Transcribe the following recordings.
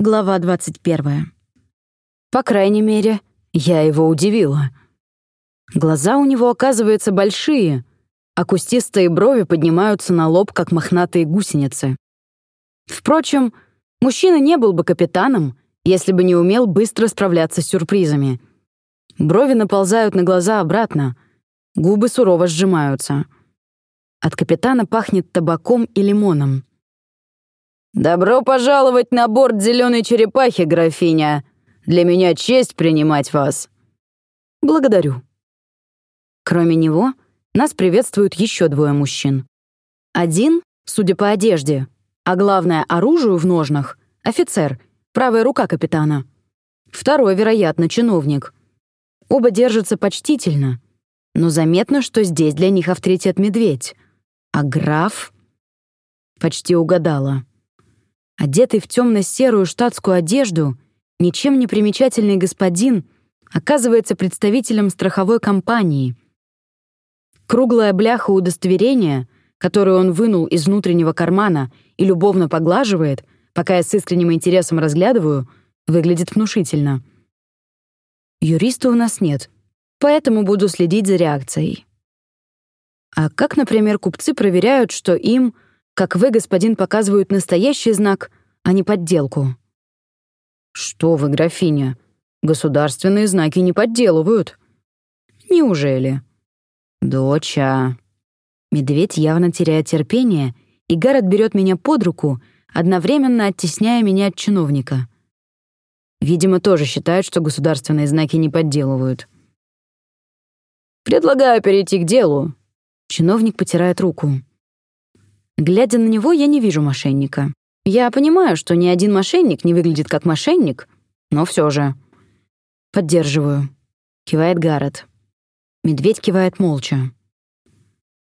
Глава 21. По крайней мере, я его удивила. Глаза у него, оказывается, большие, а кустистые брови поднимаются на лоб, как мохнатые гусеницы. Впрочем, мужчина не был бы капитаном, если бы не умел быстро справляться с сюрпризами. Брови наползают на глаза обратно, губы сурово сжимаются. От капитана пахнет табаком и лимоном. «Добро пожаловать на борт зеленой черепахи, графиня! Для меня честь принимать вас!» «Благодарю». Кроме него, нас приветствуют еще двое мужчин. Один, судя по одежде, а главное, оружию в ножнах, офицер, правая рука капитана. Второй, вероятно, чиновник. Оба держатся почтительно, но заметно, что здесь для них авторитет медведь. А граф... Почти угадала. Одетый в темно-серую штатскую одежду, ничем не примечательный господин оказывается представителем страховой компании. Круглая бляха удостоверения, которую он вынул из внутреннего кармана и любовно поглаживает, пока я с искренним интересом разглядываю, выглядит внушительно. Юриста у нас нет, поэтому буду следить за реакцией. А как, например, купцы проверяют, что им — как вы, господин, показывают настоящий знак, а не подделку. Что вы, графиня, государственные знаки не подделывают. Неужели? Доча. Медведь явно теряет терпение, и Гаррет берет меня под руку, одновременно оттесняя меня от чиновника. Видимо, тоже считают, что государственные знаки не подделывают. «Предлагаю перейти к делу». Чиновник потирает руку. Глядя на него, я не вижу мошенника. Я понимаю, что ни один мошенник не выглядит как мошенник, но все же. «Поддерживаю», — кивает Гаррет. Медведь кивает молча.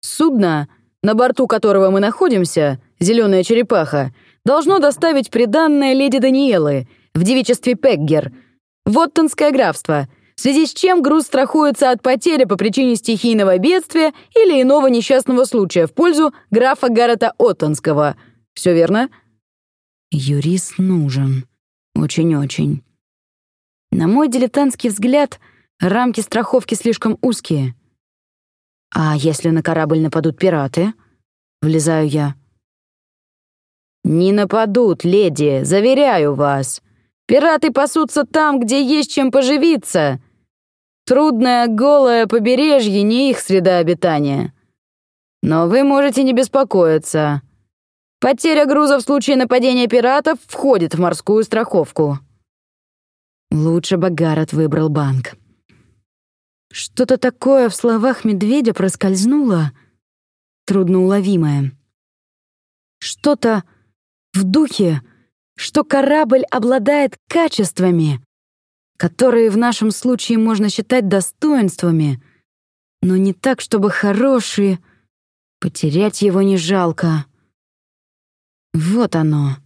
«Судно, на борту которого мы находимся, зеленая черепаха, должно доставить приданное леди Даниэлы в девичестве Пеггер, в Оттонское графство — в связи с чем груз страхуется от потери по причине стихийного бедствия или иного несчастного случая в пользу графа Гаррета Оттонского. Все верно? Юрист нужен. Очень-очень. На мой дилетантский взгляд, рамки страховки слишком узкие. А если на корабль нападут пираты? Влезаю я. «Не нападут, леди, заверяю вас. Пираты пасутся там, где есть чем поживиться. Трудное, голое побережье — не их среда обитания. Но вы можете не беспокоиться. Потеря груза в случае нападения пиратов входит в морскую страховку. Лучше бы выбрал банк. Что-то такое в словах медведя проскользнуло, трудноуловимое. Что-то в духе что корабль обладает качествами, которые в нашем случае можно считать достоинствами, но не так, чтобы хорошие, потерять его не жалко. Вот оно.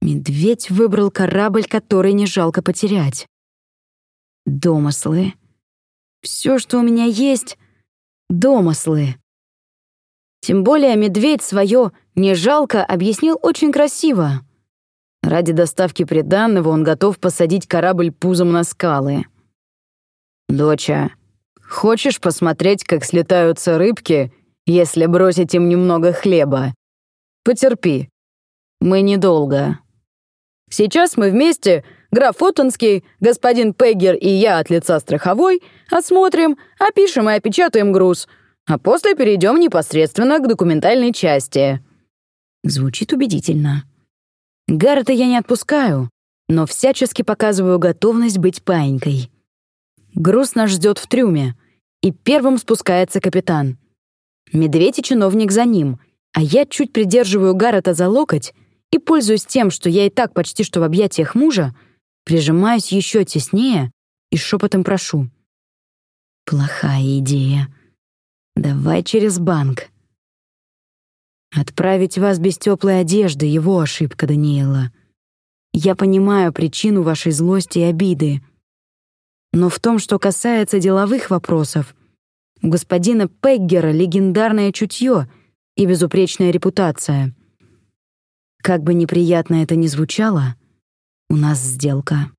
Медведь выбрал корабль, который не жалко потерять. Домыслы. Все, что у меня есть — домыслы. Тем более медведь свое «не жалко» объяснил очень красиво. Ради доставки приданного он готов посадить корабль пузом на скалы. «Доча, хочешь посмотреть, как слетаются рыбки, если бросить им немного хлеба? Потерпи. Мы недолго. Сейчас мы вместе, граф Оттонский, господин Пеггер и я от лица страховой, осмотрим, опишем и опечатаем груз, а после перейдем непосредственно к документальной части». Звучит убедительно. Гаррета я не отпускаю, но всячески показываю готовность быть паинькой. Груз наш ждет в трюме, и первым спускается капитан. Медведь и чиновник за ним, а я чуть придерживаю Гаррета за локоть и, пользуясь тем, что я и так почти что в объятиях мужа, прижимаюсь еще теснее и шепотом прошу. «Плохая идея. Давай через банк». Отправить вас без теплой одежды — его ошибка, Даниэла. Я понимаю причину вашей злости и обиды. Но в том, что касается деловых вопросов, у господина Пеггера легендарное чутье и безупречная репутация. Как бы неприятно это ни звучало, У нас сделка.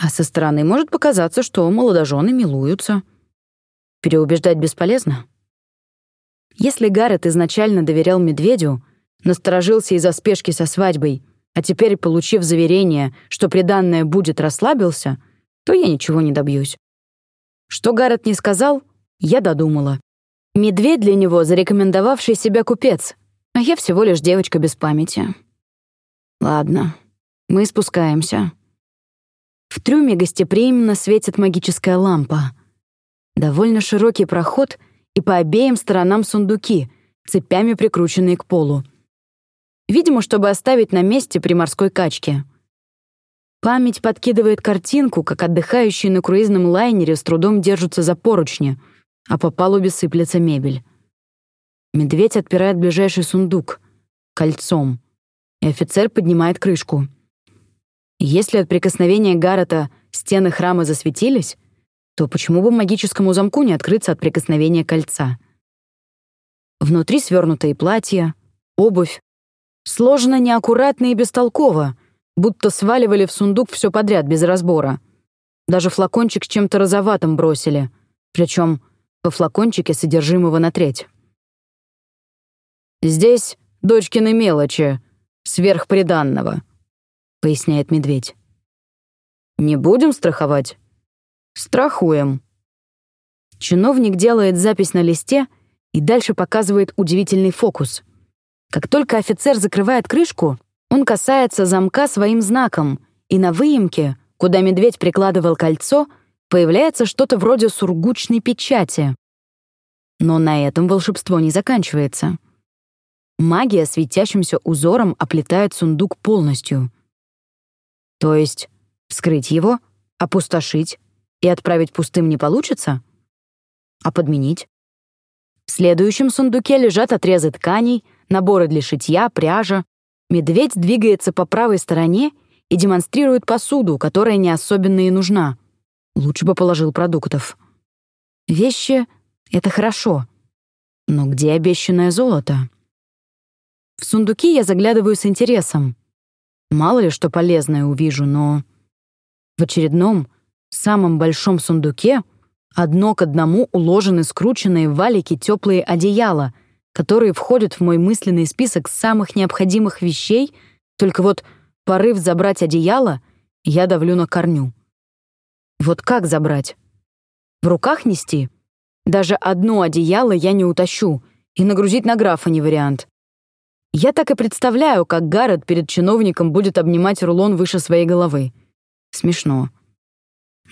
А со стороны может показаться, что молодожены милуются. Переубеждать бесполезно. Если Гаррет изначально доверял медведю, насторожился из-за спешки со свадьбой, а теперь, получив заверение, что приданное будет, расслабился, то я ничего не добьюсь. Что Гаррет не сказал, я додумала. Медведь для него зарекомендовавший себя купец, а я всего лишь девочка без памяти. Ладно, мы спускаемся. В трюме гостеприимно светит магическая лампа. Довольно широкий проход и по обеим сторонам сундуки, цепями прикрученные к полу. Видимо, чтобы оставить на месте при морской качке. Память подкидывает картинку, как отдыхающие на круизном лайнере с трудом держатся за поручни, а по палубе сыплется мебель. Медведь отпирает ближайший сундук кольцом, и офицер поднимает крышку. Если от прикосновения Гаррета стены храма засветились, то почему бы магическому замку не открыться от прикосновения кольца? Внутри свернутые платья, обувь. Сложено неаккуратно и бестолково, будто сваливали в сундук все подряд без разбора. Даже флакончик с чем-то розоватым бросили, причем по флакончике содержимого на треть. «Здесь дочкины мелочи, сверхприданного», поясняет медведь. «Не будем страховать?» «Страхуем». Чиновник делает запись на листе и дальше показывает удивительный фокус. Как только офицер закрывает крышку, он касается замка своим знаком, и на выемке, куда медведь прикладывал кольцо, появляется что-то вроде сургучной печати. Но на этом волшебство не заканчивается. Магия светящимся узором оплетает сундук полностью — то есть вскрыть его, опустошить и отправить пустым не получится? А подменить? В следующем сундуке лежат отрезы тканей, наборы для шитья, пряжа. Медведь двигается по правой стороне и демонстрирует посуду, которая не особенно и нужна. Лучше бы положил продуктов. Вещи — это хорошо. Но где обещанное золото? В сундуки я заглядываю с интересом. Мало ли что полезное увижу, но... В очередном, самом большом сундуке одно к одному уложены скрученные в валики теплые одеяла, которые входят в мой мысленный список самых необходимых вещей, только вот порыв забрать одеяло, я давлю на корню. Вот как забрать? В руках нести? Даже одно одеяло я не утащу, и нагрузить на графа не вариант. Я так и представляю, как Гаррет перед чиновником будет обнимать рулон выше своей головы. Смешно.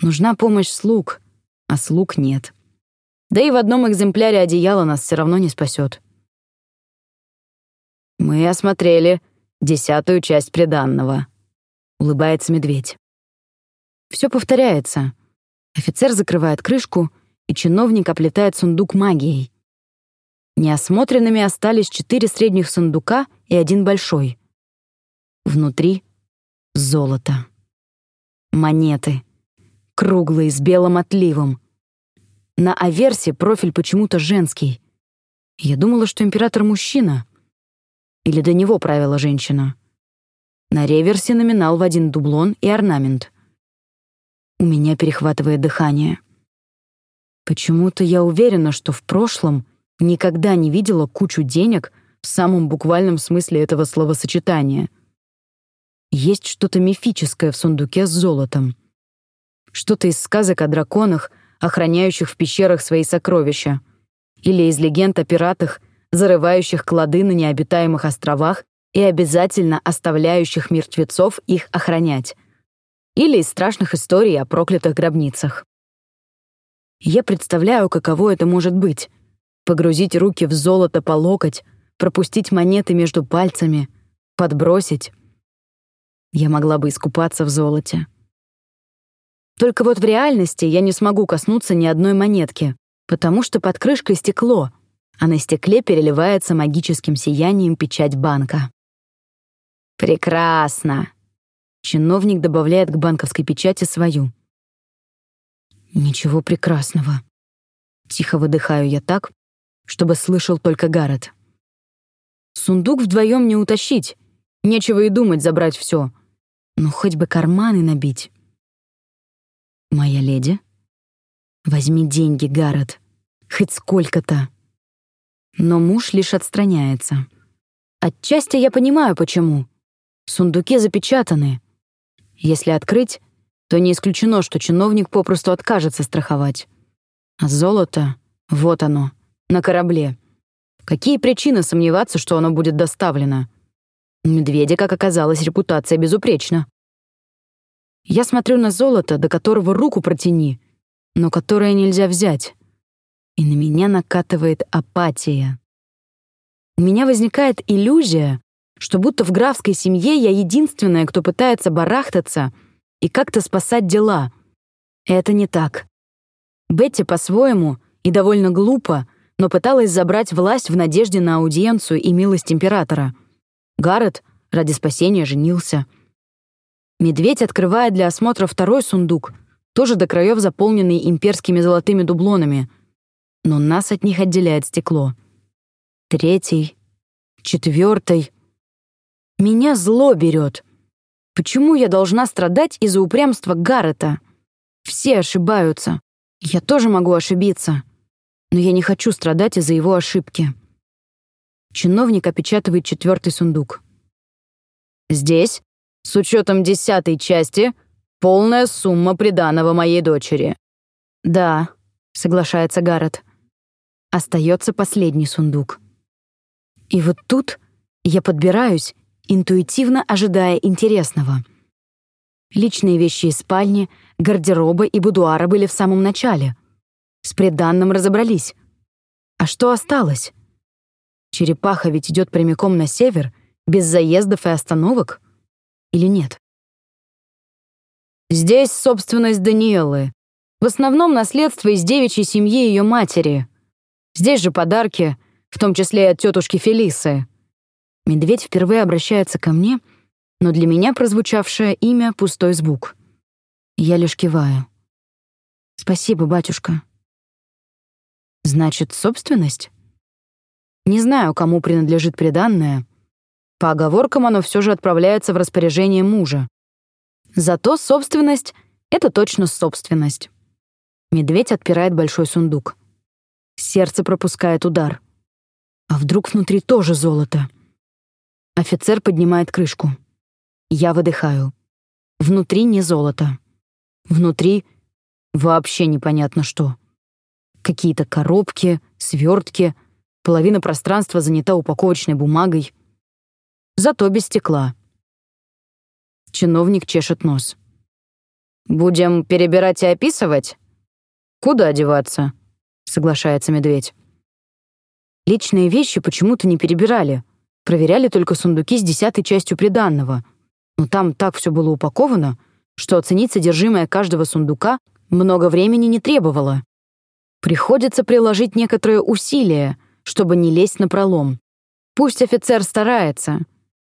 Нужна помощь слуг, а слуг нет. Да и в одном экземпляре одеяла нас все равно не спасет. «Мы осмотрели десятую часть приданного», — улыбается медведь. Все повторяется. Офицер закрывает крышку, и чиновник оплетает сундук магией. Неосмотренными остались четыре средних сундука и один большой. Внутри — золото. Монеты. Круглые, с белым отливом. На аверсе профиль почему-то женский. Я думала, что император мужчина. Или до него правила женщина. На реверсе номинал в один дублон и орнамент. У меня перехватывает дыхание. Почему-то я уверена, что в прошлом Никогда не видела кучу денег в самом буквальном смысле этого словосочетания. Есть что-то мифическое в сундуке с золотом. Что-то из сказок о драконах, охраняющих в пещерах свои сокровища. Или из легенд о пиратах, зарывающих клады на необитаемых островах и обязательно оставляющих мертвецов их охранять. Или из страшных историй о проклятых гробницах. Я представляю, каково это может быть — погрузить руки в золото по локоть, пропустить монеты между пальцами, подбросить. Я могла бы искупаться в золоте. Только вот в реальности я не смогу коснуться ни одной монетки, потому что под крышкой стекло, а на стекле переливается магическим сиянием печать банка. «Прекрасно!» Чиновник добавляет к банковской печати свою. «Ничего прекрасного». Тихо выдыхаю я так, чтобы слышал только Гаррет. Сундук вдвоем не утащить. Нечего и думать забрать все. Ну, хоть бы карманы набить. Моя леди, возьми деньги, Гаррет, хоть сколько-то. Но муж лишь отстраняется. Отчасти я понимаю, почему. Сундуки запечатаны. Если открыть, то не исключено, что чиновник попросту откажется страховать. А золото, вот оно, на корабле. Какие причины сомневаться, что оно будет доставлено? У медведя, как оказалось, репутация безупречна. Я смотрю на золото, до которого руку протяни, но которое нельзя взять. И на меня накатывает апатия. У меня возникает иллюзия, что будто в графской семье я единственная, кто пытается барахтаться и как-то спасать дела. Это не так. Бетти по-своему и довольно глупо, но пыталась забрать власть в надежде на аудиенцию и милость императора — Гаррет ради спасения женился. Медведь открывает для осмотра второй сундук, тоже до краев заполненный имперскими золотыми дублонами. Но нас от них отделяет стекло. Третий, четвертый. Меня зло берет. Почему я должна страдать из-за упрямства Гаррета? Все ошибаются. Я тоже могу ошибиться. Но я не хочу страдать из-за его ошибки. Чиновник опечатывает четвертый сундук. «Здесь, с учетом десятой части, полная сумма приданого моей дочери». «Да», — соглашается Гаррет. Остается последний сундук. И вот тут я подбираюсь, интуитивно ожидая интересного. Личные вещи из спальни, гардероба и будуара были в самом начале. С приданным разобрались. А что осталось? Черепаха ведь идет прямиком на север, без заездов и остановок? Или нет? Здесь собственность Даниэлы. В основном наследство из девичьей семьи ее матери. Здесь же подарки, в том числе и от тетушки Фелисы. Медведь впервые обращается ко мне, но для меня прозвучавшее имя — пустой звук. Я лишь киваю. «Спасибо, батюшка». «Значит, собственность?» Не знаю, кому принадлежит приданное. По оговоркам оно все же отправляется в распоряжение мужа. Зато собственность — это точно собственность. Медведь отпирает большой сундук. Сердце пропускает удар. А вдруг внутри тоже золото? Офицер поднимает крышку. Я выдыхаю. Внутри не золото. Внутри вообще непонятно что. Какие-то коробки, свертки, Половина пространства занята упаковочной бумагой. Зато без стекла. Чиновник чешет нос. «Будем перебирать и описывать?» «Куда деваться?» — соглашается медведь. Личные вещи почему-то не перебирали. Проверяли только сундуки с десятой частью приданного. Но там так все было упаковано, что оценить содержимое каждого сундука много времени не требовало. Приходится приложить некоторое усилие, чтобы не лезть на пролом. Пусть офицер старается,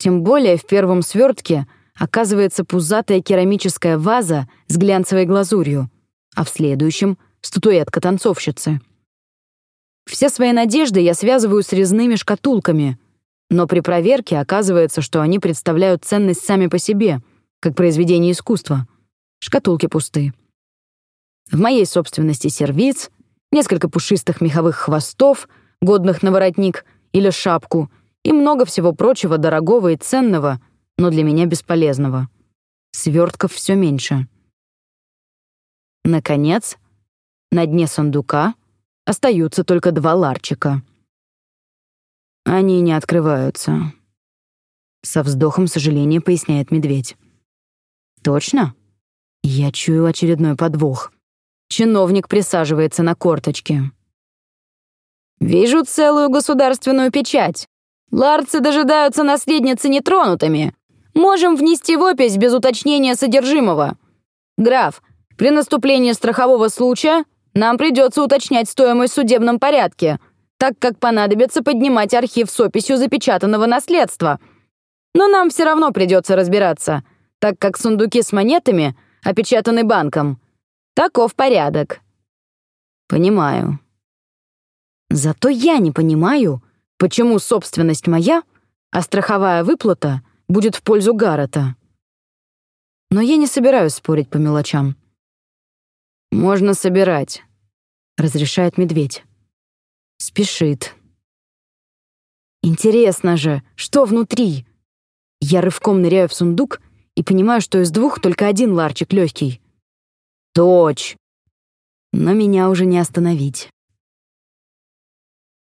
тем более в первом свертке оказывается пузатая керамическая ваза с глянцевой глазурью, а в следующем — статуэтка танцовщицы. Все свои надежды я связываю с резными шкатулками, но при проверке оказывается, что они представляют ценность сами по себе, как произведение искусства. Шкатулки пусты. В моей собственности сервиз, несколько пушистых меховых хвостов — годных на воротник или шапку, и много всего прочего дорогого и ценного, но для меня бесполезного. Свертков все меньше. Наконец, на дне сундука остаются только два ларчика. Они не открываются. Со вздохом сожаления поясняет медведь. Точно? Я чую очередной подвох. Чиновник присаживается на корточки. Вижу целую государственную печать. Ларцы дожидаются наследницы нетронутыми. Можем внести в опись без уточнения содержимого. Граф, при наступлении страхового случая нам придется уточнять стоимость в судебном порядке, так как понадобится поднимать архив с описью запечатанного наследства. Но нам все равно придется разбираться, так как сундуки с монетами опечатаны банком. Таков порядок. Понимаю. Зато я не понимаю, почему собственность моя, а страховая выплата будет в пользу Гаррета. Но я не собираюсь спорить по мелочам. «Можно собирать», — разрешает медведь. Спешит. Интересно же, что внутри? Я рывком ныряю в сундук и понимаю, что из двух только один ларчик легкий. Точь. Но меня уже не остановить.